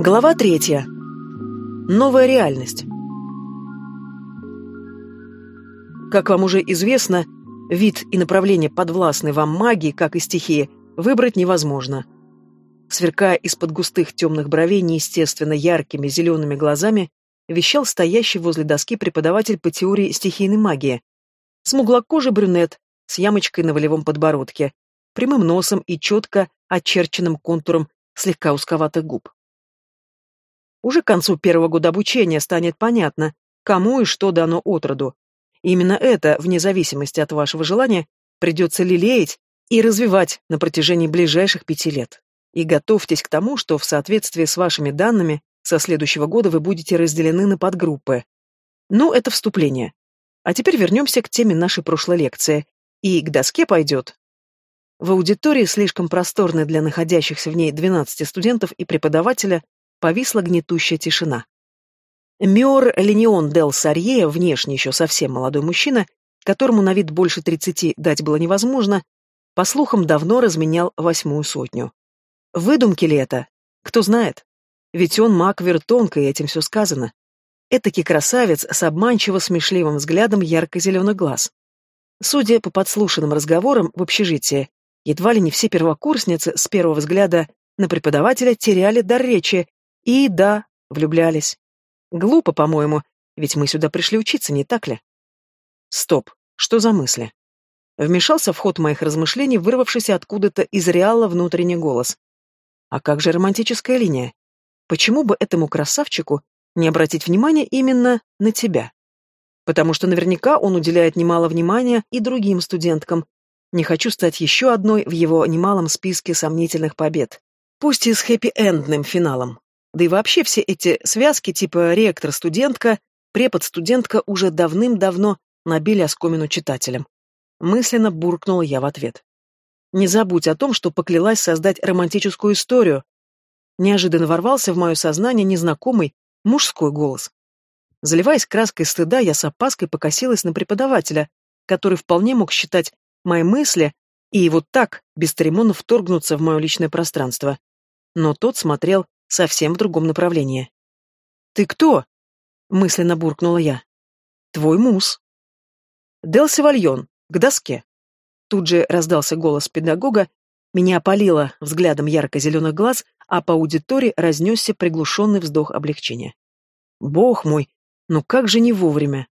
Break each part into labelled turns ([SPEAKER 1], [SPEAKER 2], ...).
[SPEAKER 1] Глава третья. Новая реальность. Как вам уже известно, вид и направление подвластной вам магии, как и стихии, выбрать невозможно. Сверкая из-под густых темных бровей неестественно яркими зелеными глазами, вещал стоящий возле доски преподаватель по теории стихийной магии. Смуглокожий брюнет с ямочкой на волевом подбородке, прямым носом и четко очерченным контуром слегка узковатых губ. Уже к концу первого года обучения станет понятно, кому и что дано отроду. Именно это, вне зависимости от вашего желания, придется лелеять и развивать на протяжении ближайших пяти лет. И готовьтесь к тому, что в соответствии с вашими данными со следующего года вы будете разделены на подгруппы. Ну, это вступление. А теперь вернемся к теме нашей прошлой лекции. И к доске пойдет. В аудитории, слишком просторной для находящихся в ней 12 студентов и преподавателя, повисла гнетущая тишина. Миор Ленион Дел Сарье, внешне еще совсем молодой мужчина, которому на вид больше тридцати дать было невозможно, по слухам, давно разменял восьмую сотню. Выдумки ли это? Кто знает. Ведь он маг Вертонка, и этим все сказано. Этакий красавец с обманчиво смешливым взглядом ярко-зеленых глаз. Судя по подслушанным разговорам в общежитии, едва ли не все первокурсницы с первого взгляда на преподавателя теряли дар речи и, да, влюблялись. Глупо, по-моему, ведь мы сюда пришли учиться, не так ли? Стоп, что за мысли? Вмешался в ход моих размышлений, вырвавшийся откуда-то из реала внутренний голос. А как же романтическая линия? Почему бы этому красавчику не обратить внимание именно на тебя? Потому что наверняка он уделяет немало внимания и другим студенткам. Не хочу стать еще одной в его немалом списке сомнительных побед. Пусть и с хэппи-эндным финалом. Да и вообще все эти связки типа ректор-студентка, препод-студентка уже давным-давно набили оскомину читателям. Мысленно буркнула я в ответ. Не забудь о том, что поклялась создать романтическую историю. Неожиданно ворвался в мое сознание незнакомый мужской голос. Заливаясь краской стыда, я с опаской покосилась на преподавателя, который вполне мог считать мои мысли и вот так бесцеремонно вторгнуться в мое личное пространство. Но тот смотрел совсем в другом направлении. «Ты кто?» — мысленно буркнула я. «Твой мус». «Дел Севальон, к доске». Тут же раздался голос педагога, меня опалило взглядом ярко-зеленых глаз, а по аудитории разнесся приглушенный вздох облегчения. «Бог мой, ну как же не вовремя!»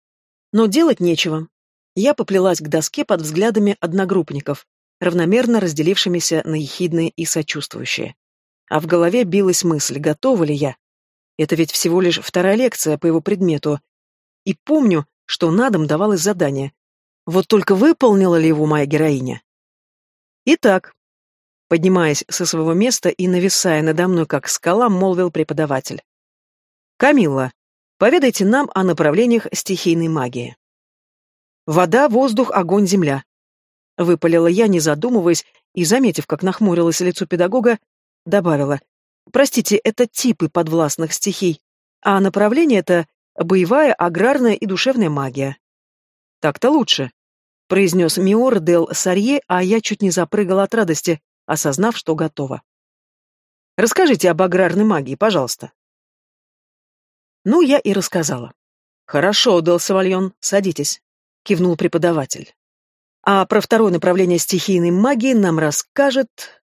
[SPEAKER 1] Но делать нечего. Я поплелась к доске под взглядами одногруппников, равномерно разделившимися на ехидные и сочувствующие а в голове билась мысль, готова ли я. Это ведь всего лишь вторая лекция по его предмету. И помню, что на дом давалось задание. Вот только выполнила ли его моя героиня? Итак, поднимаясь со своего места и нависая надо мной как скала, молвил преподаватель. «Камилла, поведайте нам о направлениях стихийной магии». «Вода, воздух, огонь, земля», — выпалила я, не задумываясь, и, заметив, как нахмурилось лицо педагога, Добавила. Простите, это типы подвластных стихий, а направление это боевая, аграрная и душевная магия. Так-то лучше, произнес Миор Дел Сарье, а я чуть не запрыгал от радости, осознав, что готова. Расскажите об аграрной магии, пожалуйста. Ну, я и рассказала. Хорошо, Дел Савальон, садитесь, кивнул преподаватель. А про второе направление стихийной магии нам расскажет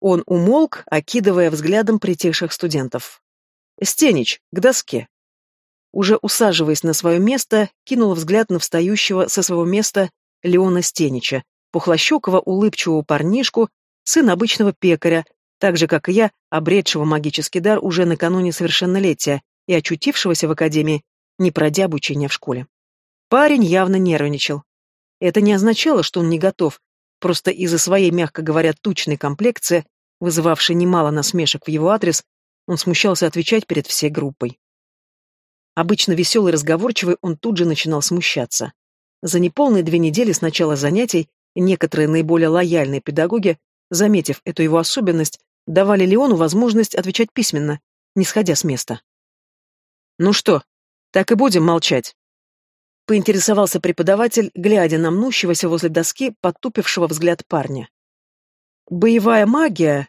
[SPEAKER 1] он умолк, окидывая взглядом притихших студентов. «Стенич, к доске!» Уже усаживаясь на свое место, кинул взгляд на встающего со своего места Леона Стенича, пухлощекого улыбчивого парнишку, сына обычного пекаря, так же, как и я, обретшего магический дар уже накануне совершеннолетия и очутившегося в академии, не пройдя обучение в школе. Парень явно нервничал. Это не означало, что он не готов, Просто из-за своей, мягко говоря, тучной комплекции, вызывавшей немало насмешек в его адрес, он смущался отвечать перед всей группой. Обычно веселый и разговорчивый, он тут же начинал смущаться. За неполные две недели с начала занятий некоторые наиболее лояльные педагоги, заметив эту его особенность, давали Леону возможность отвечать письменно, не сходя с места. «Ну что, так и будем молчать?» Поинтересовался преподаватель, глядя на мнущегося возле доски, потупившего взгляд парня. Боевая магия,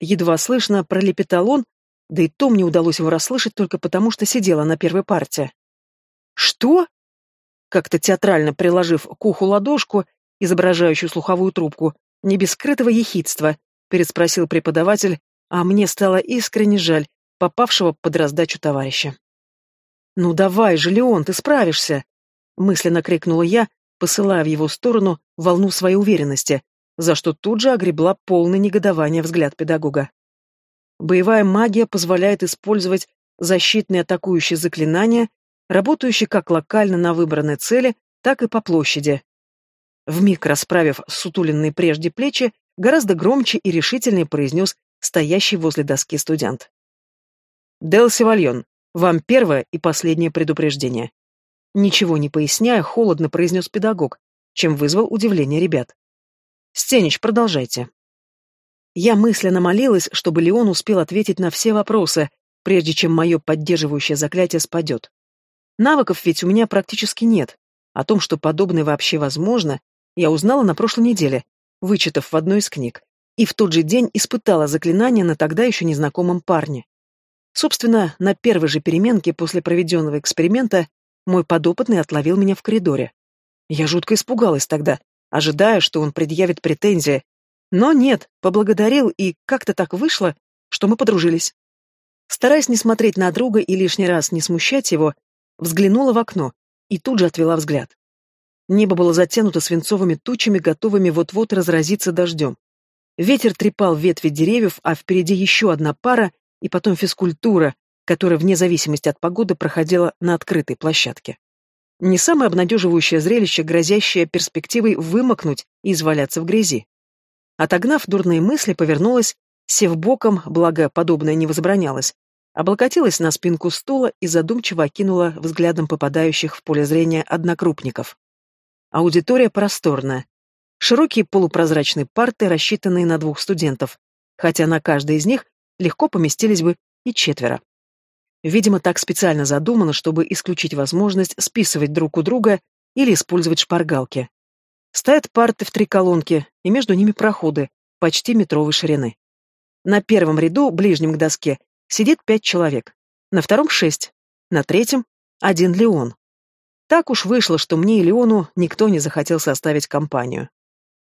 [SPEAKER 1] едва слышно пролепетал он, да и то мне удалось его расслышать только потому, что сидела на первой парте. Что? Как-то театрально приложив к уху ладошку, изображающую слуховую трубку, не без скрытого ехидства, переспросил преподаватель, а мне стало искренне жаль попавшего под раздачу товарища. «Ну давай же, Леон, ты справишься!» Мысленно крикнула я, посылая в его сторону волну своей уверенности, за что тут же огребла полный негодование взгляд педагога. Боевая магия позволяет использовать защитные атакующие заклинания, работающие как локально на выбранной цели, так и по площади. Вмиг расправив сутуленные прежде плечи, гораздо громче и решительнее произнес стоящий возле доски студент. «Дел Севальон, вам первое и последнее предупреждение». Ничего не поясняя, холодно произнес педагог, чем вызвал удивление ребят. «Стенич, продолжайте». Я мысленно молилась, чтобы Леон успел ответить на все вопросы, прежде чем мое поддерживающее заклятие спадет. Навыков ведь у меня практически нет. О том, что подобное вообще возможно, я узнала на прошлой неделе, вычитав в одной из книг, и в тот же день испытала заклинание на тогда еще незнакомом парне. Собственно, на первой же переменке после проведенного эксперимента мой подопытный отловил меня в коридоре. Я жутко испугалась тогда, ожидая, что он предъявит претензии. Но нет, поблагодарил, и как-то так вышло, что мы подружились. Стараясь не смотреть на друга и лишний раз не смущать его, взглянула в окно и тут же отвела взгляд. Небо было затянуто свинцовыми тучами, готовыми вот-вот разразиться дождем. Ветер трепал ветви деревьев, а впереди еще одна пара, и потом физкультура, которая вне зависимости от погоды проходила на открытой площадке. Не самое обнадеживающее зрелище, грозящее перспективой вымокнуть и изваляться в грязи. Отогнав дурные мысли, повернулась, сев боком, благо подобное не возбранялось, облокотилась на спинку стула и задумчиво окинула взглядом попадающих в поле зрения однокрупников. Аудитория просторная. Широкие полупрозрачные парты, рассчитанные на двух студентов, хотя на каждой из них легко поместились бы и четверо. Видимо, так специально задумано, чтобы исключить возможность списывать друг у друга или использовать шпаргалки. Стоят парты в три колонки, и между ними проходы, почти метровой ширины. На первом ряду, ближнем к доске, сидит пять человек, на втором — шесть, на третьем — один Леон. Так уж вышло, что мне и Леону никто не захотел составить компанию.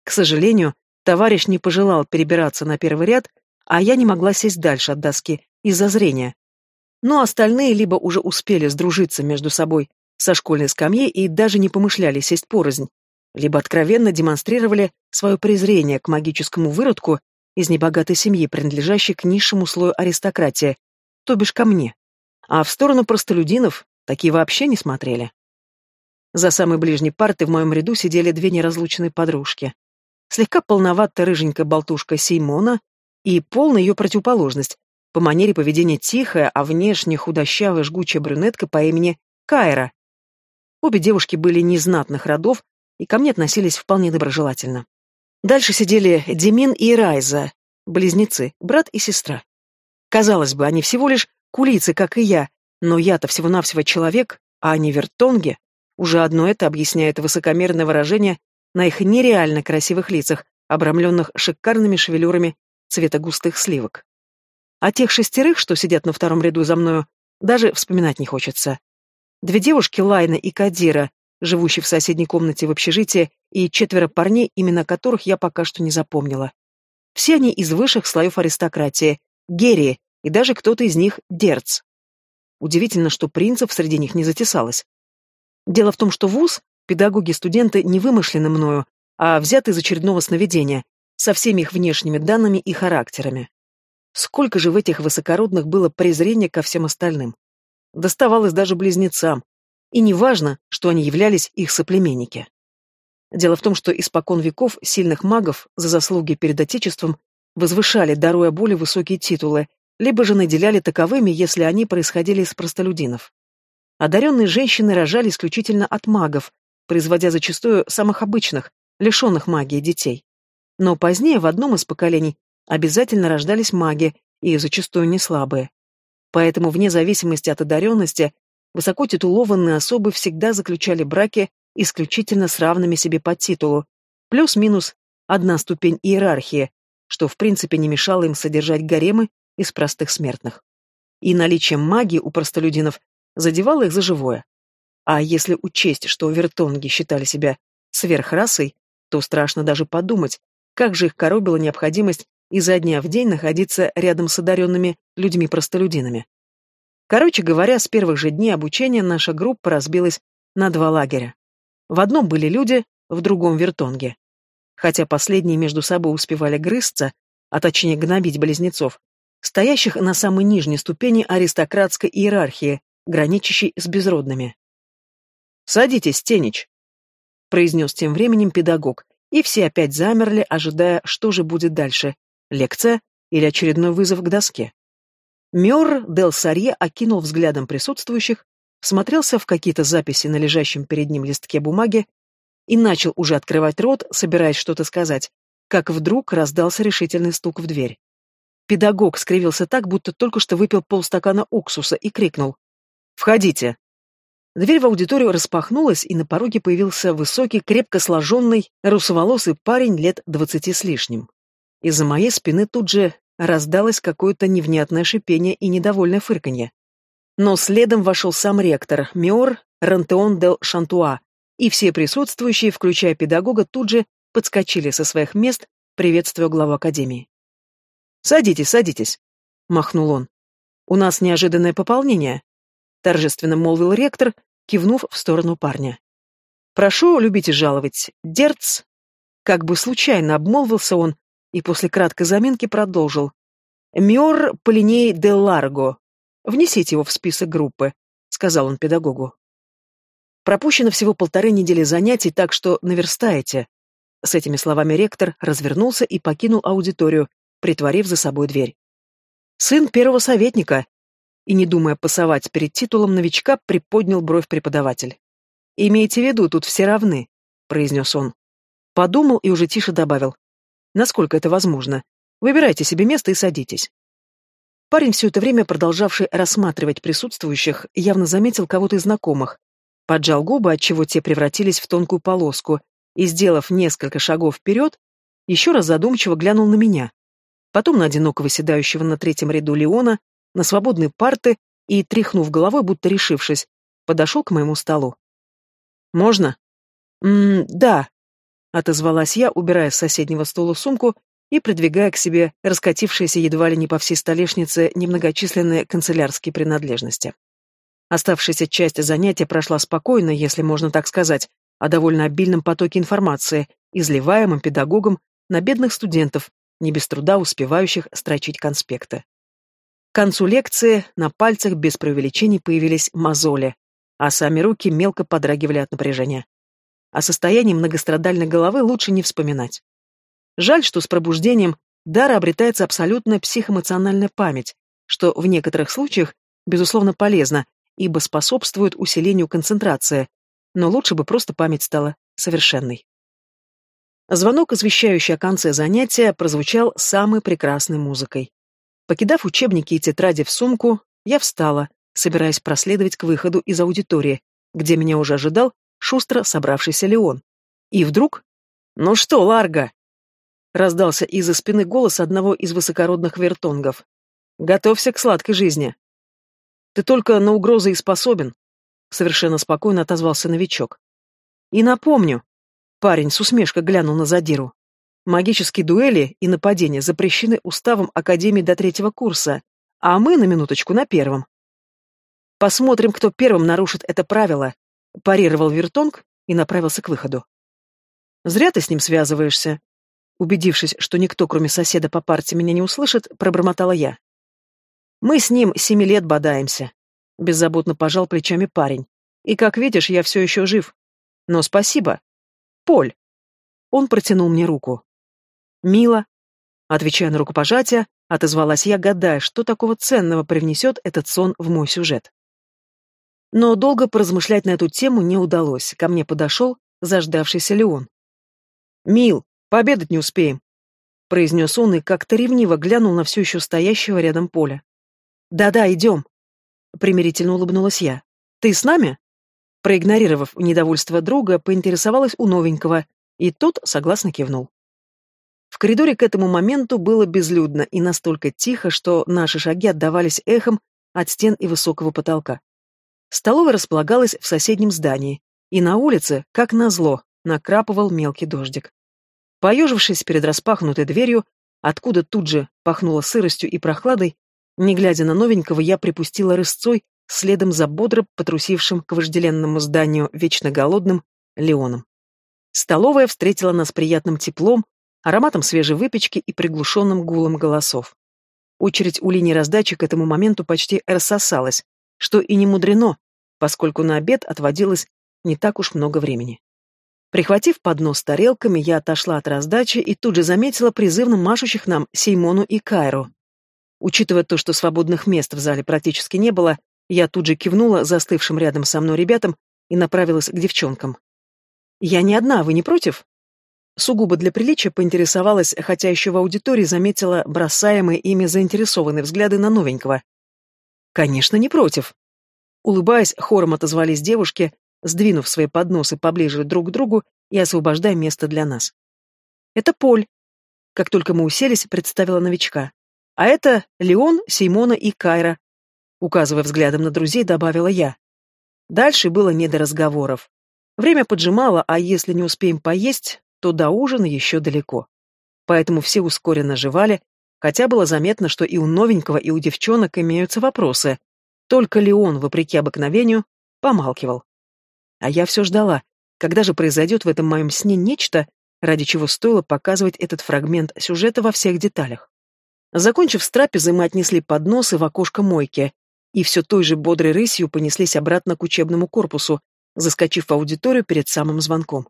[SPEAKER 1] К сожалению, товарищ не пожелал перебираться на первый ряд, а я не могла сесть дальше от доски из-за зрения. Но остальные либо уже успели сдружиться между собой со школьной скамьи и даже не помышляли сесть порознь, либо откровенно демонстрировали свое презрение к магическому выродку из небогатой семьи, принадлежащей к низшему слою аристократии, то бишь ко мне. А в сторону простолюдинов такие вообще не смотрели. За самой ближней партой в моем ряду сидели две неразлучные подружки. Слегка полноватая рыженькая болтушка Симона и полная ее противоположность, по манере поведения тихая, а внешне худощавая жгучая брюнетка по имени Кайра. Обе девушки были незнатных родов и ко мне относились вполне доброжелательно. Дальше сидели Демин и Райза, близнецы, брат и сестра. Казалось бы, они всего лишь кулицы, как и я, но я-то всего-навсего человек, а они вертонги. Уже одно это объясняет высокомерное выражение на их нереально красивых лицах, обрамленных шикарными шевелюрами цвета густых сливок. А тех шестерых, что сидят на втором ряду за мною, даже вспоминать не хочется. Две девушки, Лайна и Кадира, живущие в соседней комнате в общежитии, и четверо парней, имена которых я пока что не запомнила. Все они из высших слоев аристократии, Герри, и даже кто-то из них Дерц. Удивительно, что принцев среди них не затесалось. Дело в том, что вуз, педагоги-студенты не вымышлены мною, а взяты из очередного сновидения, со всеми их внешними данными и характерами. Сколько же в этих высокородных было презрения ко всем остальным. Доставалось даже близнецам. И не важно, что они являлись их соплеменники. Дело в том, что испокон веков сильных магов за заслуги перед Отечеством возвышали, даруя более высокие титулы, либо же наделяли таковыми, если они происходили из простолюдинов. Одаренные женщины рожали исключительно от магов, производя зачастую самых обычных, лишенных магии детей. Но позднее в одном из поколений обязательно рождались маги, и зачастую не слабые. Поэтому, вне зависимости от одаренности, высоко титулованные особы всегда заключали браки исключительно с равными себе по титулу, плюс-минус одна ступень иерархии, что в принципе не мешало им содержать гаремы из простых смертных. И наличие магии у простолюдинов задевало их за живое. А если учесть, что вертонги считали себя сверхрасой, то страшно даже подумать, как же их коробила необходимость изо дня в день находиться рядом с одаренными людьми-простолюдинами. Короче говоря, с первых же дней обучения наша группа разбилась на два лагеря. В одном были люди, в другом — вертонги. Хотя последние между собой успевали грызться, а точнее гнобить близнецов, стоящих на самой нижней ступени аристократской иерархии, граничащей с безродными. «Садитесь, Тенич», — произнес тем временем педагог, и все опять замерли, ожидая, что же будет дальше — лекция или очередной вызов к доске. Мёр Дел Сарье окинул взглядом присутствующих, всмотрелся в какие-то записи на лежащем перед ним листке бумаги и начал уже открывать рот, собираясь что-то сказать, как вдруг раздался решительный стук в дверь. Педагог скривился так, будто только что выпил полстакана уксуса и крикнул «Входите!». Дверь в аудиторию распахнулась, и на пороге появился высокий, крепко сложенный, русоволосый парень лет двадцати с лишним. Из-за моей спины тут же раздалось какое-то невнятное шипение и недовольное фырканье. Но следом вошел сам ректор, Миор Рантеон дел Шантуа, и все присутствующие, включая педагога, тут же подскочили со своих мест, приветствуя главу академии. «Садитесь, садитесь», — махнул он. «У нас неожиданное пополнение», — торжественно молвил ректор, кивнув в сторону парня. «Прошу любите жаловать, Дерц...» Как бы случайно обмолвился он и после краткой заминки продолжил. «Миор Полиней де Ларго, Внесите его в список группы», — сказал он педагогу. «Пропущено всего полторы недели занятий, так что наверстаете». С этими словами ректор развернулся и покинул аудиторию, притворив за собой дверь. «Сын первого советника», и, не думая пасовать перед титулом новичка, приподнял бровь преподаватель. «Имейте в виду, тут все равны», — произнес он. Подумал и уже тише добавил. «Насколько это возможно? Выбирайте себе место и садитесь». Парень, все это время продолжавший рассматривать присутствующих, явно заметил кого-то из знакомых. Поджал губы, отчего те превратились в тонкую полоску, и, сделав несколько шагов вперед, еще раз задумчиво глянул на меня. Потом на одиноко выседающего на третьем ряду Леона, на свободные парты и, тряхнув головой, будто решившись, подошел к моему столу. «Можно?» «М-м, да», — отозвалась я, убирая с соседнего стола сумку и придвигая к себе раскатившиеся едва ли не по всей столешнице немногочисленные канцелярские принадлежности. Оставшаяся часть занятия прошла спокойно, если можно так сказать, о довольно обильном потоке информации, изливаемом педагогом на бедных студентов, не без труда успевающих строчить конспекты. К концу лекции на пальцах без преувеличений появились мозоли, а сами руки мелко подрагивали от напряжения. О состоянии многострадальной головы лучше не вспоминать. Жаль, что с пробуждением дара обретается абсолютная психоэмоциональная память, что в некоторых случаях, безусловно, полезно, ибо способствует усилению концентрации, но лучше бы просто память стала совершенной. Звонок, извещающий о конце занятия, прозвучал самой прекрасной музыкой. Покидав учебники и тетради в сумку, я встала, собираясь проследовать к выходу из аудитории, где меня уже ожидал шустро собравшийся Леон. И вдруг... «Ну что, Ларго?» Раздался из-за спины голос одного из высокородных вертонгов. «Готовься к сладкой жизни». «Ты только на угрозы и способен», — совершенно спокойно отозвался новичок. «И напомню», — парень с усмешкой глянул на задиру, «магические дуэли и нападения запрещены уставом Академии до третьего курса, а мы, на минуточку, на первом». «Посмотрим, кто первым нарушит это правило», — парировал Вертонг и направился к выходу. «Зря ты с ним связываешься», Убедившись, что никто, кроме соседа по парте, меня не услышит, пробормотала я. «Мы с ним семи лет бодаемся», — беззаботно пожал плечами парень. «И, как видишь, я все еще жив. Но спасибо. Поль». Он протянул мне руку. «Мило». Отвечая на рукопожатие, отозвалась я, гадая, что такого ценного привнесет этот сон в мой сюжет. Но долго поразмышлять на эту тему не удалось. Ко мне подошел заждавшийся Леон. «Мил, Пообедать не успеем», — произнес он и как-то ревниво глянул на все еще стоящего рядом поля. «Да-да, идем», — примирительно улыбнулась я. «Ты с нами?» Проигнорировав недовольство друга, поинтересовалась у новенького, и тот согласно кивнул. В коридоре к этому моменту было безлюдно и настолько тихо, что наши шаги отдавались эхом от стен и высокого потолка. Столовая располагалась в соседнем здании, и на улице, как назло, накрапывал мелкий дождик. Поежившись перед распахнутой дверью, откуда тут же пахнуло сыростью и прохладой, не глядя на новенького, я припустила рысцой следом за бодро потрусившим к вожделенному зданию вечно голодным Леоном. Столовая встретила нас приятным теплом, ароматом свежей выпечки и приглушенным гулом голосов. Очередь у линии раздачи к этому моменту почти рассосалась, что и не мудрено, поскольку на обед отводилось не так уж много времени. Прихватив поднос с тарелками, я отошла от раздачи и тут же заметила призывно машущих нам Сеймону и Кайру. Учитывая то, что свободных мест в зале практически не было, я тут же кивнула застывшим рядом со мной ребятам и направилась к девчонкам. «Я не одна, вы не против?» Сугубо для приличия поинтересовалась, хотя еще в аудитории заметила бросаемые ими заинтересованные взгляды на новенького. «Конечно, не против». Улыбаясь, хором отозвались девушки, сдвинув свои подносы поближе друг к другу и освобождая место для нас. «Это Поль», — как только мы уселись, представила новичка. «А это Леон, Симона и Кайра», — указывая взглядом на друзей, добавила я. Дальше было не до разговоров. Время поджимало, а если не успеем поесть, то до ужина еще далеко. Поэтому все ускоренно жевали, хотя было заметно, что и у новенького, и у девчонок имеются вопросы. Только Леон, вопреки обыкновению, помалкивал. А я все ждала, когда же произойдет в этом моем сне нечто, ради чего стоило показывать этот фрагмент сюжета во всех деталях. Закончив с трапезой, мы отнесли подносы в окошко мойки, и все той же бодрой рысью понеслись обратно к учебному корпусу, заскочив в аудиторию перед самым звонком.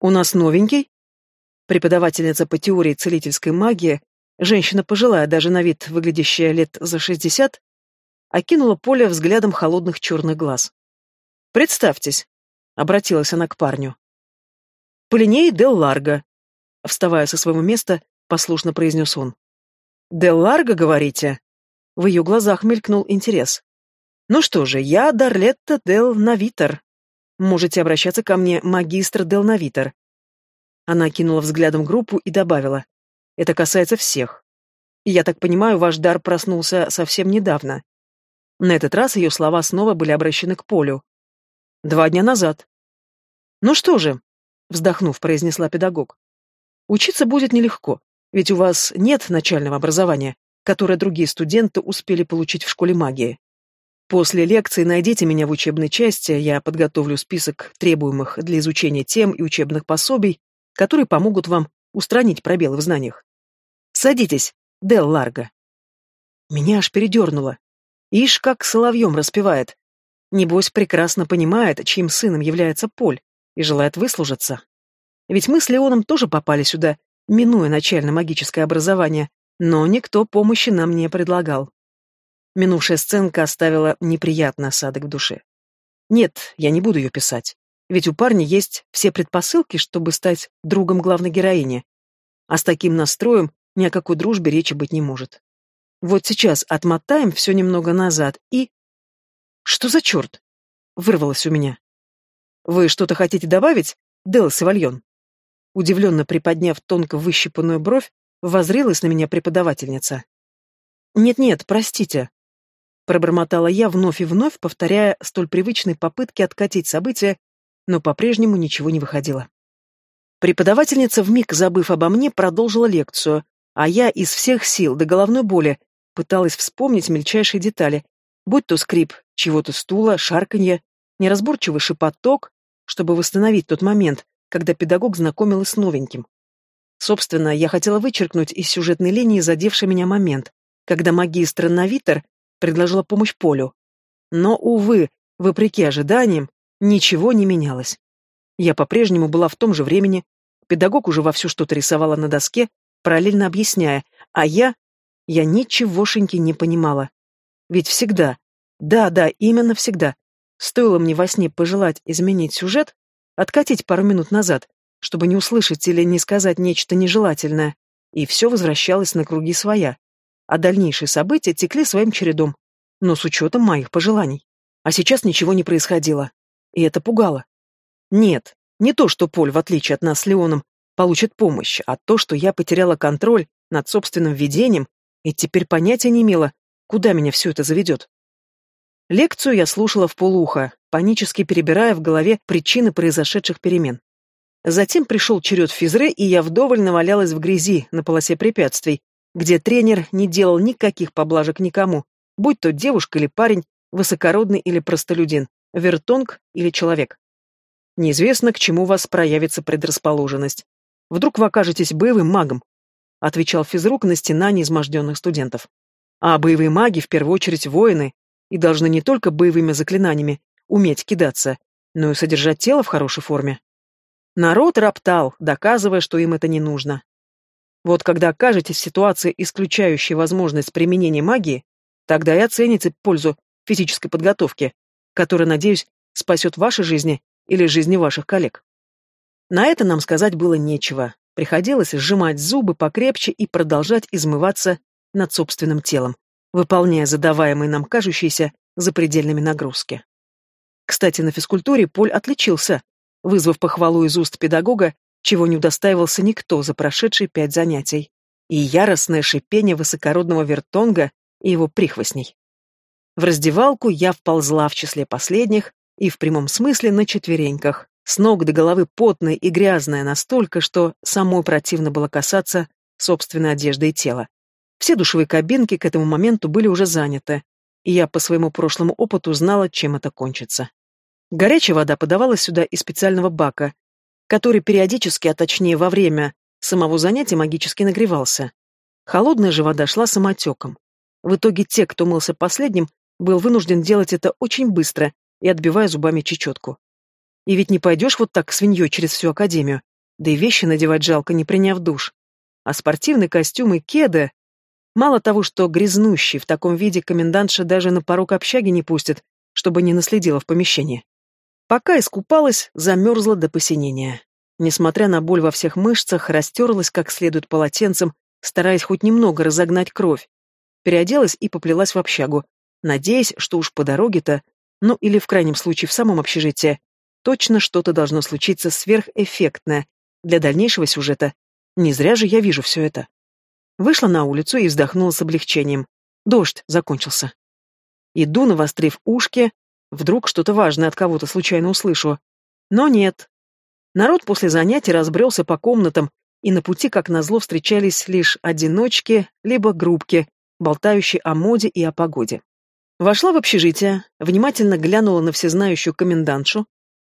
[SPEAKER 1] «У нас новенький?» Преподавательница по теории целительской магии, женщина пожилая, даже на вид выглядящая лет за шестьдесят, окинула поле взглядом холодных черных глаз. «Представьтесь», — обратилась она к парню. «Полиней Дел Ларго», — вставая со своего места, послушно произнес он. «Дел Ларго, говорите?» В ее глазах мелькнул интерес. «Ну что же, я Дарлетта Дел Навитер. Можете обращаться ко мне, магистр Дел Навитер». Она кинула взглядом группу и добавила. «Это касается всех. Я так понимаю, ваш дар проснулся совсем недавно». На этот раз ее слова снова были обращены к Полю. Два дня назад. Ну что же, вздохнув, произнесла педагог. Учиться будет нелегко, ведь у вас нет начального образования, которое другие студенты успели получить в школе магии. После лекции найдите меня в учебной части, я подготовлю список требуемых для изучения тем и учебных пособий, которые помогут вам устранить пробелы в знаниях. Садитесь, Дел Ларго. Меня аж передернуло. Ишь, как соловьем распевает. Небось, прекрасно понимает, чьим сыном является Поль, и желает выслужиться. Ведь мы с Леоном тоже попали сюда, минуя начальное магическое образование, но никто помощи нам не предлагал. Минувшая сценка оставила неприятный осадок в душе. Нет, я не буду ее писать, ведь у парня есть все предпосылки, чтобы стать другом главной героини. А с таким настроем ни о какой дружбе речи быть не может. Вот сейчас отмотаем все немного назад и... Что за черт? Вырвалось у меня. Вы что-то хотите добавить, Дел Савальон? Удивленно приподняв тонко выщипанную бровь, возрилась на меня преподавательница. «Нет-нет, простите», — пробормотала я вновь и вновь, повторяя столь привычные попытки откатить события, но по-прежнему ничего не выходило. Преподавательница, вмиг забыв обо мне, продолжила лекцию, а я из всех сил до головной боли пыталась вспомнить мельчайшие детали, будь то скрип чего-то стула, шарканье, неразборчивый шепоток, чтобы восстановить тот момент, когда педагог знакомилась с новеньким. Собственно, я хотела вычеркнуть из сюжетной линии задевший меня момент, когда магистр Навитер предложила помощь Полю. Но, увы, вопреки ожиданиям, ничего не менялось. Я по-прежнему была в том же времени, педагог уже вовсю что-то рисовала на доске, параллельно объясняя, а я... Я ничегошеньки не понимала. Ведь всегда, да, да, именно всегда. Стоило мне во сне пожелать изменить сюжет, откатить пару минут назад, чтобы не услышать или не сказать нечто нежелательное, и все возвращалось на круги своя. А дальнейшие события текли своим чередом, но с учетом моих пожеланий. А сейчас ничего не происходило. И это пугало. Нет, не то, что Поль, в отличие от нас с Леоном, получит помощь, а то, что я потеряла контроль над собственным видением и теперь понятия не имела, куда меня все это заведет. Лекцию я слушала в полуха, панически перебирая в голове причины произошедших перемен. Затем пришел черед физры, и я вдоволь навалялась в грязи на полосе препятствий, где тренер не делал никаких поблажек никому, будь то девушка или парень, высокородный или простолюдин, вертонг или человек. Неизвестно, к чему у вас проявится предрасположенность. Вдруг вы окажетесь боевым магом, отвечал физрук на стенание изможденных студентов. А боевые маги, в первую очередь, воины, и должны не только боевыми заклинаниями уметь кидаться, но и содержать тело в хорошей форме. Народ роптал, доказывая, что им это не нужно. Вот когда окажетесь в ситуации, исключающей возможность применения магии, тогда и оцените пользу физической подготовки, которая, надеюсь, спасет ваши жизни или жизни ваших коллег. На это нам сказать было нечего. Приходилось сжимать зубы покрепче и продолжать измываться над собственным телом, выполняя задаваемые нам кажущиеся запредельными нагрузки. Кстати, на физкультуре Поль отличился, вызвав похвалу из уст педагога, чего не удостаивался никто за прошедшие пять занятий, и яростное шипение высокородного вертонга и его прихвостней. В раздевалку я вползла в числе последних и в прямом смысле на четвереньках, с ног до головы потная и грязная настолько, что самой противно было касаться собственной одежды и тела. Все душевые кабинки к этому моменту были уже заняты, и я по своему прошлому опыту знала, чем это кончится. Горячая вода подавалась сюда из специального бака, который периодически, а точнее во время самого занятия магически нагревался. Холодная же вода шла самотеком. В итоге те, кто мылся последним, был вынужден делать это очень быстро и отбивая зубами чечетку. И ведь не пойдешь вот так свиньей через всю академию, да и вещи надевать жалко, не приняв душ. А спортивный костюм и кеды... Мало того, что грязнущий в таком виде комендантша даже на порог общаги не пустит, чтобы не наследила в помещении. Пока искупалась, замерзла до посинения. Несмотря на боль во всех мышцах, растерлась как следует полотенцем, стараясь хоть немного разогнать кровь. Переоделась и поплелась в общагу, надеясь, что уж по дороге-то, ну или в крайнем случае в самом общежитии, Точно что-то должно случиться сверхэффектное для дальнейшего сюжета. Не зря же я вижу все это. Вышла на улицу и вздохнула с облегчением. Дождь закончился. Иду, навострив ушки, вдруг что-то важное от кого-то случайно услышу. Но нет. Народ после занятий разбрелся по комнатам, и на пути, как назло, встречались лишь одиночки, либо группки, болтающие о моде и о погоде. Вошла в общежитие, внимательно глянула на всезнающую комендантшу,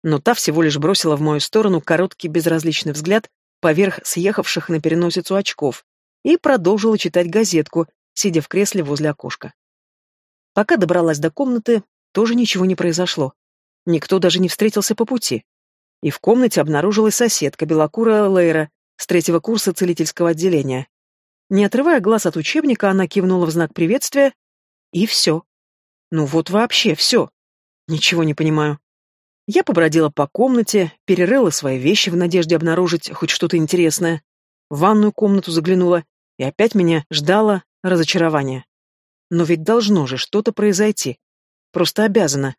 [SPEAKER 1] но та всего лишь бросила в мою сторону короткий безразличный взгляд поверх съехавших на переносицу очков и продолжила читать газетку, сидя в кресле возле окошка. Пока добралась до комнаты, тоже ничего не произошло. Никто даже не встретился по пути. И в комнате обнаружилась соседка, белокурая Лейра, с третьего курса целительского отделения. Не отрывая глаз от учебника, она кивнула в знак приветствия, и все. Ну вот вообще все. Ничего не понимаю. Я побродила по комнате, перерыла свои вещи в надежде обнаружить хоть что-то интересное. В ванную комнату заглянула, и опять меня ждало разочарование. Но ведь должно же что-то произойти. Просто обязано.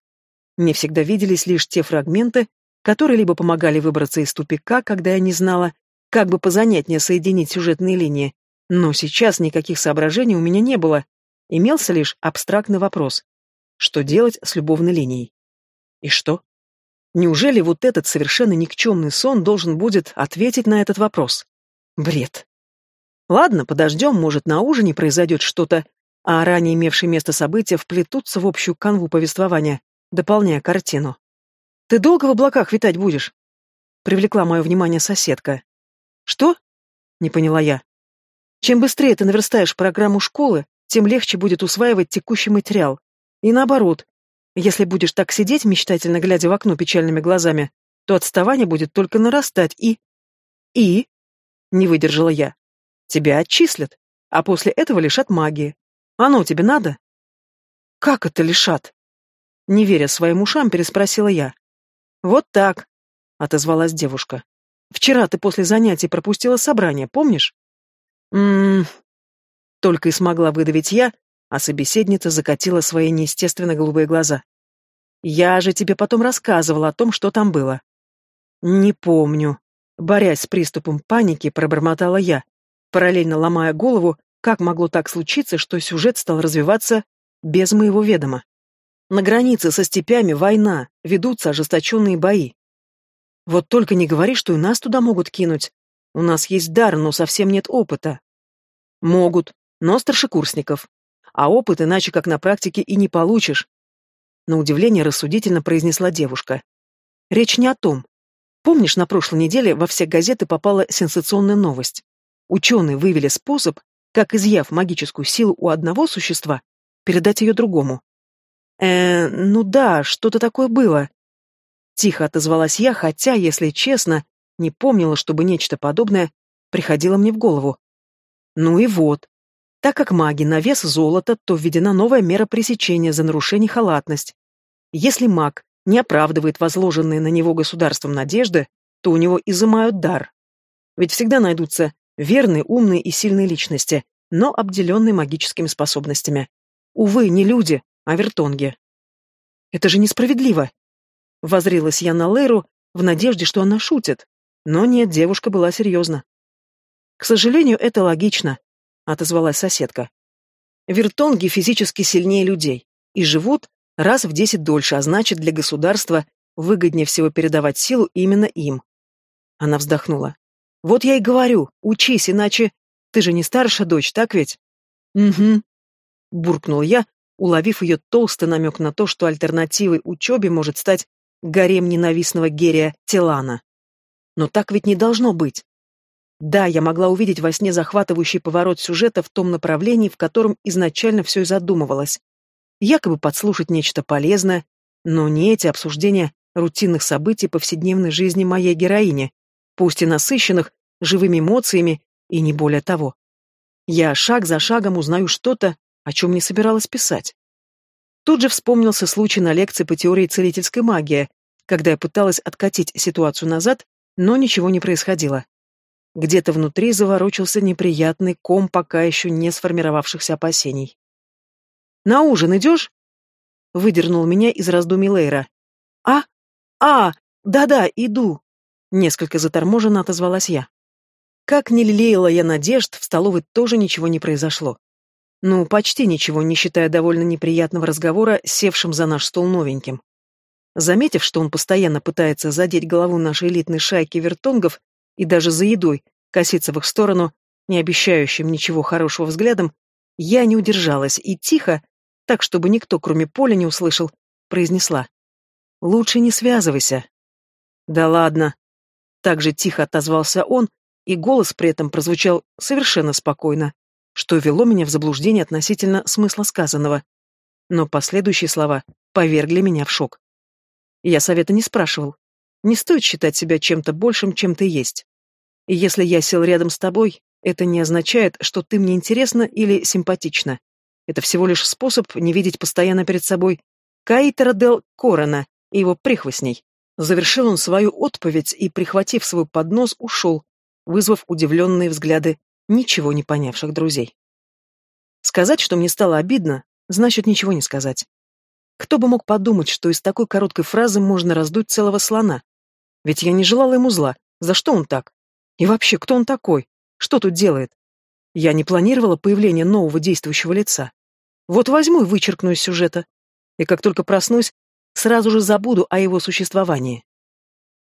[SPEAKER 1] Мне всегда виделись лишь те фрагменты, которые либо помогали выбраться из тупика, когда я не знала, как бы позанятнее соединить сюжетные линии, но сейчас никаких соображений у меня не было. Имелся лишь абстрактный вопрос. Что делать с любовной линией? И что? Неужели вот этот совершенно никчемный сон должен будет ответить на этот вопрос? Бред. Ладно, подождем, может, на ужине произойдет что-то, а ранее имевшие место события вплетутся в общую канву повествования, дополняя картину. «Ты долго в облаках витать будешь?» Привлекла мое внимание соседка. «Что?» — не поняла я. «Чем быстрее ты наверстаешь программу школы, тем легче будет усваивать текущий материал. И наоборот, если будешь так сидеть, мечтательно глядя в окно печальными глазами, то отставание будет только нарастать и... И... Не выдержала я. Тебя отчислят, а после этого лишат магии. Оно тебе надо? Как это лишат? Не веря своим ушам, переспросила я. Вот так, отозвалась девушка. Вчера ты после занятий пропустила собрание, помнишь? Ммм... Только и смогла выдавить я, а собеседница закатила свои неестественно голубые глаза. «Я же тебе потом рассказывала о том, что там было». «Не помню», Борясь с приступом паники, пробормотала я, параллельно ломая голову, как могло так случиться, что сюжет стал развиваться без моего ведома. На границе со степями война, ведутся ожесточенные бои. Вот только не говори, что и нас туда могут кинуть. У нас есть дар, но совсем нет опыта. Могут, но старшекурсников. А опыт иначе как на практике и не получишь. На удивление рассудительно произнесла девушка. Речь не о том. Помнишь, на прошлой неделе во все газеты попала сенсационная новость? Ученые вывели способ, как, изъяв магическую силу у одного существа, передать ее другому. э ну да, что-то такое было. Тихо отозвалась я, хотя, если честно, не помнила, чтобы нечто подобное приходило мне в голову. Ну и вот. Так как маги на вес золота, то введена новая мера пресечения за нарушение халатность. Если маг не оправдывает возложенные на него государством надежды, то у него изымают дар. Ведь всегда найдутся верные, умные и сильные личности, но обделенные магическими способностями. Увы, не люди, а вертонги. Это же несправедливо. Возрилась я на Лейру в надежде, что она шутит. Но нет, девушка была серьезна. К сожалению, это логично, отозвалась соседка. Вертонги физически сильнее людей и живут раз в десять дольше, а значит, для государства выгоднее всего передавать силу именно им. Она вздохнула. Вот я и говорю, учись, иначе... Ты же не старшая дочь, так ведь? Угу. Буркнул я, уловив ее толстый намек на то, что альтернативой учебе может стать гарем ненавистного Герия Телана. Но так ведь не должно быть. Да, я могла увидеть во сне захватывающий поворот сюжета в том направлении, в котором изначально все и задумывалось. Якобы подслушать нечто полезное, но не эти обсуждения рутинных событий повседневной жизни моей героини, пусть и насыщенных живыми эмоциями и не более того. Я шаг за шагом узнаю что-то, о чем не собиралась писать. Тут же вспомнился случай на лекции по теории целительской магии, когда я пыталась откатить ситуацию назад, но ничего не происходило. Где-то внутри заворочился неприятный ком пока еще не сформировавшихся опасений. «На ужин идешь?» — выдернул меня из раздумий Лейра. «А? А! Да-да, иду!» Несколько заторможенно отозвалась я. Как не лелеяла я надежд, в столовой тоже ничего не произошло. Ну, почти ничего, не считая довольно неприятного разговора севшим за наш стол новеньким. Заметив, что он постоянно пытается задеть голову нашей элитной шайки вертонгов и даже за едой коситься в их сторону, не обещающим ничего хорошего взглядом, я не удержалась и тихо, так чтобы никто, кроме Поля, не услышал, произнесла. «Лучше не связывайся». «Да ладно», так же тихо отозвался он, и голос при этом прозвучал совершенно спокойно, что вело меня в заблуждение относительно смысла сказанного. Но последующие слова повергли меня в шок. Я совета не спрашивал. Не стоит считать себя чем-то большим, чем ты есть. И если я сел рядом с тобой, это не означает, что ты мне интересна или симпатична. Это всего лишь способ не видеть постоянно перед собой Каитера дел Корона и его прихвостней. Завершил он свою отповедь и, прихватив свой поднос, ушел, вызвав удивленные взгляды ничего не понявших друзей. Сказать, что мне стало обидно, значит ничего не сказать. Кто бы мог подумать, что из такой короткой фразы можно раздуть целого слона? Ведь я не желала ему зла. За что он так? И вообще, кто он такой? Что тут делает? Я не планировала появление нового действующего лица. Вот возьму и вычеркну из сюжета. И как только проснусь, сразу же забуду о его существовании.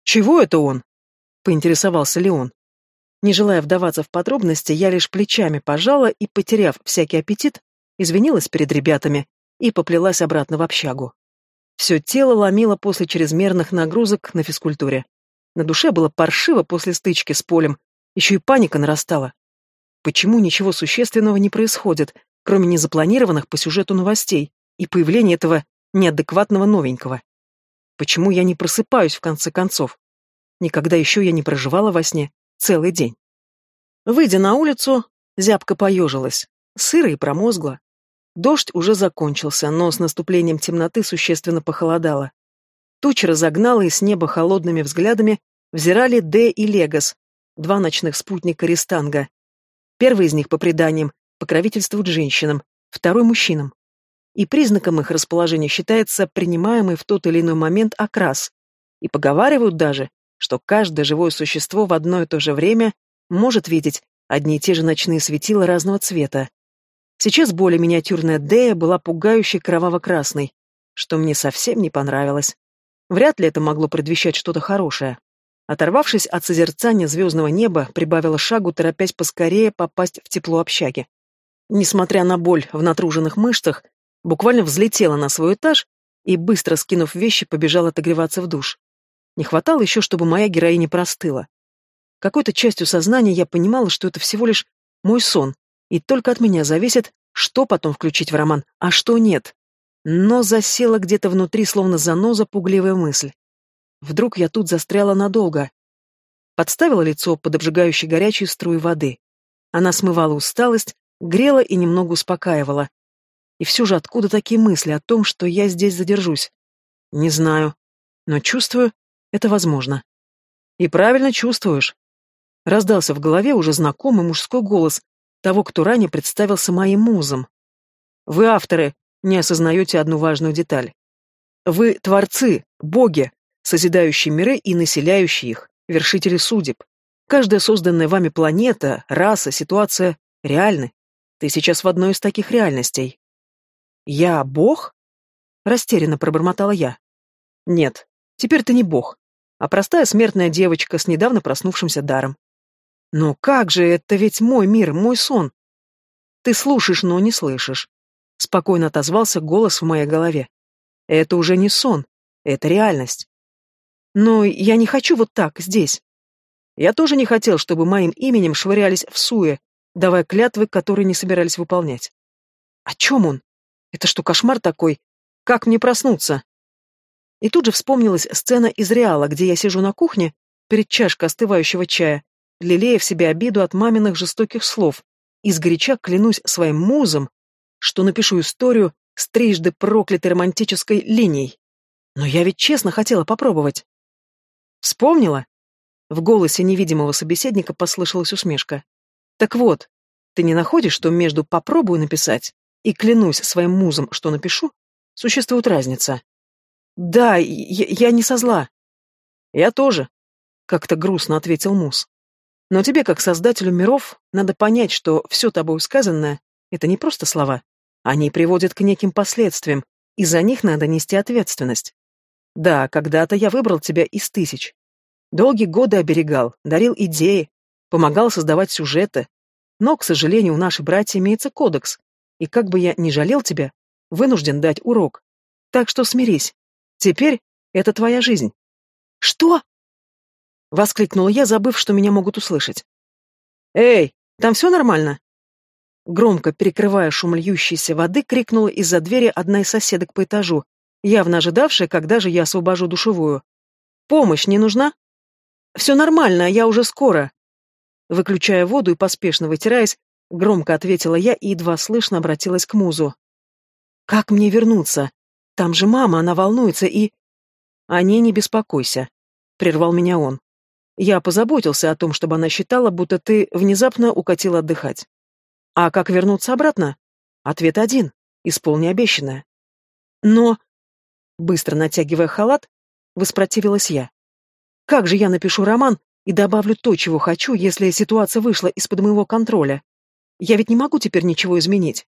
[SPEAKER 1] «Чего это он?» — поинтересовался Леон. Не желая вдаваться в подробности, я лишь плечами пожала и, потеряв всякий аппетит, извинилась перед ребятами и поплелась обратно в общагу. Все тело ломило после чрезмерных нагрузок на физкультуре. На душе было паршиво после стычки с полем, еще и паника нарастала. Почему ничего существенного не происходит, кроме незапланированных по сюжету новостей и появления этого неадекватного новенького. Почему я не просыпаюсь в конце концов? Никогда еще я не проживала во сне целый день. Выйдя на улицу, зябко поежилась, сыро и промозгло. Дождь уже закончился, но с наступлением темноты существенно похолодало. Тучи разогнала, и с неба холодными взглядами взирали Д и Легас, два ночных спутника Ристанга. Первый из них, по преданиям, покровительствует женщинам, второй — мужчинам и признаком их расположения считается принимаемый в тот или иной момент окрас. И поговаривают даже, что каждое живое существо в одно и то же время может видеть одни и те же ночные светила разного цвета. Сейчас более миниатюрная Дея была пугающей кроваво-красной, что мне совсем не понравилось. Вряд ли это могло предвещать что-то хорошее. Оторвавшись от созерцания звездного неба, прибавила шагу, торопясь поскорее попасть в тепло общаги. Несмотря на боль в натруженных мышцах, буквально взлетела на свой этаж и, быстро скинув вещи, побежала отогреваться в душ. Не хватало еще, чтобы моя героиня простыла. Какой-то частью сознания я понимала, что это всего лишь мой сон, и только от меня зависит, что потом включить в роман, а что нет. Но засела где-то внутри, словно заноза, пугливая мысль. Вдруг я тут застряла надолго. Подставила лицо под обжигающей горячей струей воды. Она смывала усталость, грела и немного успокаивала. И все же откуда такие мысли о том, что я здесь задержусь? Не знаю. Но чувствую, это возможно. И правильно чувствуешь. Раздался в голове уже знакомый мужской голос того, кто ранее представился моим музом. Вы, авторы, не осознаете одну важную деталь. Вы творцы, боги, созидающие миры и населяющие их, вершители судеб. Каждая созданная вами планета, раса, ситуация реальны. Ты сейчас в одной из таких реальностей. Я бог? Растерянно пробормотала я. Нет, теперь ты не бог, а простая смертная девочка с недавно проснувшимся даром. Но как же, это ведь мой мир, мой сон. Ты слушаешь, но не слышишь. Спокойно отозвался голос в моей голове. Это уже не сон, это реальность. Но я не хочу вот так, здесь. Я тоже не хотел, чтобы моим именем швырялись в суе, давая клятвы, которые не собирались выполнять. О чем он? Это что, кошмар такой? Как мне проснуться? И тут же вспомнилась сцена из Реала, где я сижу на кухне, перед чашкой остывающего чая, лелея в себе обиду от маминых жестоких слов, и сгоряча клянусь своим музом, что напишу историю с трижды проклятой романтической линией. Но я ведь честно хотела попробовать. Вспомнила? В голосе невидимого собеседника послышалась усмешка. Так вот, ты не находишь, что между «попробую написать» и «клянусь своим музом, что напишу» существует разница? Да, я, я не со зла. Я тоже, как-то грустно ответил муз. Но тебе, как создателю миров, надо понять, что все тобой сказанное — это не просто слова. Они приводят к неким последствиям, и за них надо нести ответственность. Да, когда-то я выбрал тебя из тысяч. Долгие годы оберегал, дарил идеи, помогал создавать сюжеты. Но, к сожалению, у нашей братья имеется кодекс, и как бы я ни жалел тебя, вынужден дать урок. Так что смирись. Теперь это твоя жизнь. Что? Воскликнула я, забыв, что меня могут услышать. Эй, там все нормально? Громко перекрывая шум льющейся воды, крикнула из-за двери одна из соседок по этажу, явно ожидавшая, когда же я освобожу душевую. «Помощь не нужна?» «Все нормально, я уже скоро». Выключая воду и поспешно вытираясь, громко ответила я и едва слышно обратилась к музу. «Как мне вернуться? Там же мама, она волнуется и...» «О ней не беспокойся», — прервал меня он. «Я позаботился о том, чтобы она считала, будто ты внезапно укатил отдыхать. А как вернуться обратно? Ответ один — исполни обещанное». «Но...» Быстро натягивая халат, воспротивилась я. Как же я напишу роман и добавлю то, чего хочу, если ситуация вышла из-под моего контроля? Я ведь не могу теперь ничего изменить.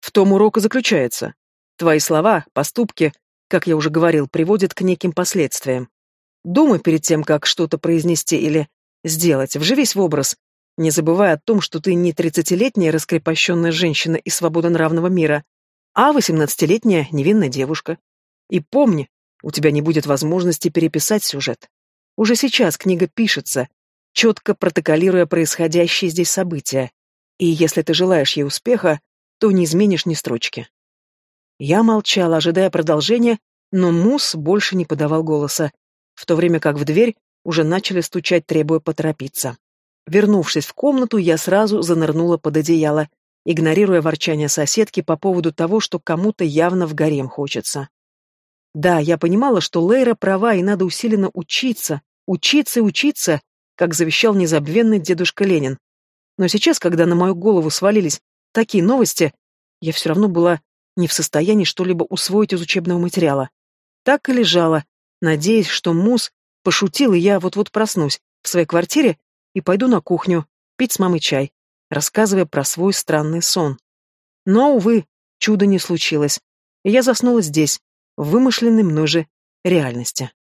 [SPEAKER 1] В том урок и заключается. Твои слова, поступки, как я уже говорил, приводят к неким последствиям. Думай перед тем, как что-то произнести или сделать, вживись в образ, не забывая о том, что ты не тридцатилетняя раскрепощенная женщина из свободонравного мира, а восемнадцатилетняя невинная девушка. И помни, у тебя не будет возможности переписать сюжет. Уже сейчас книга пишется, четко протоколируя происходящие здесь события. И если ты желаешь ей успеха, то не изменишь ни строчки. Я молчала, ожидая продолжения, но Мус больше не подавал голоса, в то время как в дверь уже начали стучать, требуя поторопиться. Вернувшись в комнату, я сразу занырнула под одеяло, игнорируя ворчание соседки по поводу того, что кому-то явно в гарем хочется. Да, я понимала, что Лейра права, и надо усиленно учиться, учиться и учиться, как завещал незабвенный дедушка Ленин. Но сейчас, когда на мою голову свалились такие новости, я все равно была не в состоянии что-либо усвоить из учебного материала. Так и лежала, надеясь, что Мус Пошутил, и я вот-вот проснусь в своей квартире и пойду на кухню пить с мамой чай, рассказывая про свой странный сон. Но, увы, чуда не случилось, и я заснула здесь, в вымышленной мной же реальности.